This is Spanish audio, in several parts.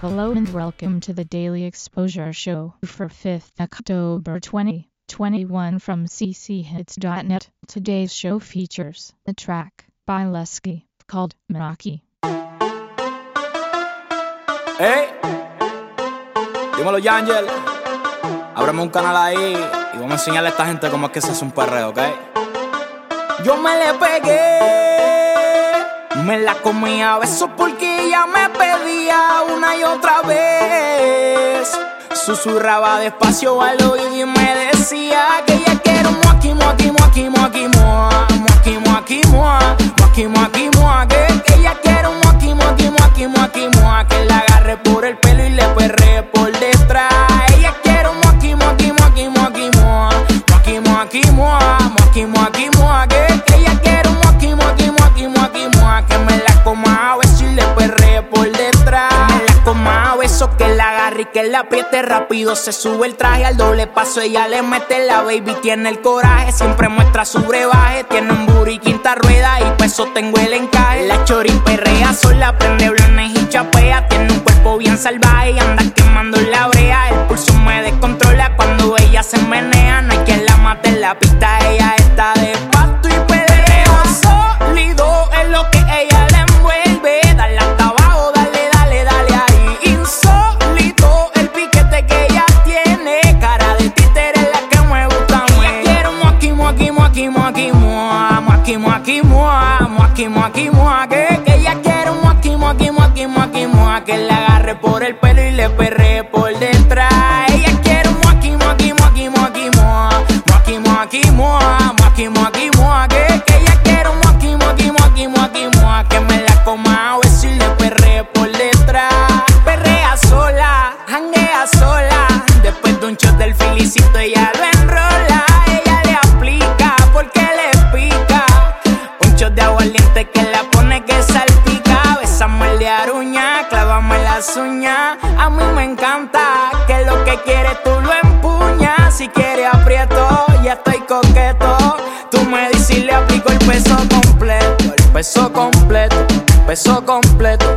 Hello and welcome to the Daily Exposure Show for 5th October 2021 from cchits.net. Today's show features the track by Lesky called Maki. Hey, dímelo Yangel. Ábreme un canal ahí y vamos a enseñarle a esta gente cómo es que se hace un perreo, ¿ok? Yo me le pegué, me la comía a besos porque ella me pedía una y otra vez. Susurraba despacio al oído y me decía que ella quiere un moaki, moaki, que la apriete rápido. Se sube el traje al doble paso, ella le mete la baby, tiene el coraje, siempre muestra su brebaje. Tiene un booty quinta rueda y peso tengo el encaje. La chori perrea sola, prende blones y chapea. Tiene un cuerpo bien salvaje y anda quemando la brea. El pulso me descontrola cuando ella se menea. No hay quien la mate en la pista, moaki, moa. Moaki, moaki, moa. Que, que ella quiere un moaki, moaki, moaki, moaki, moa. Que la agarre por el pelo y le perre por detrás. Ella quiere un moaki, moaki, moaki, moaki, moa. Moaki, moaki, moa. Moaki, moaki, moa. Que, que ella quiere un moaki, moaki, moaki, moaki, moa. Que me la coma clávame las uñas. A mí me encanta que lo que quieres tú lo empuñas. Si quiere aprieto, ya estoy coqueto. Tú me dices y le aplico el peso completo. El peso completo, peso completo.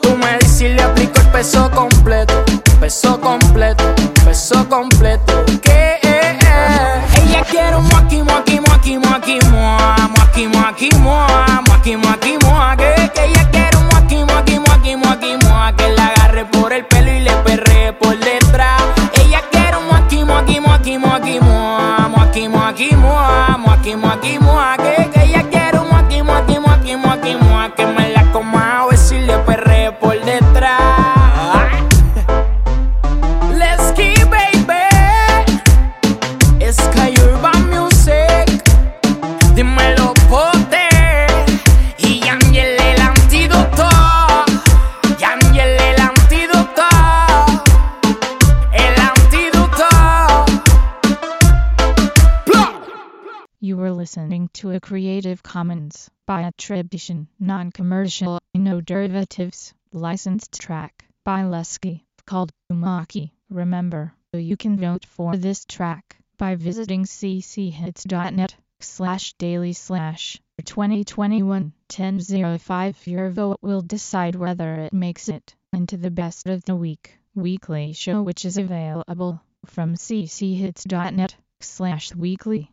Tú me dices y le aplico el peso completo. Peso completo, peso completo. Que eh, eh. ella quiere un moaki, moaki, moaki, moaki, moa. Moaki, moaki, moa. Moaki, moaki, Aquí, moa, listening to a Creative Commons by attribution, non-commercial, no derivatives, licensed track by Lesky called Umaki. Remember, you can vote for this track by visiting cchits.net slash daily slash 2021 1005. Your vote will decide whether it makes it into the best of the week weekly show which is available from cchits.net slash weekly.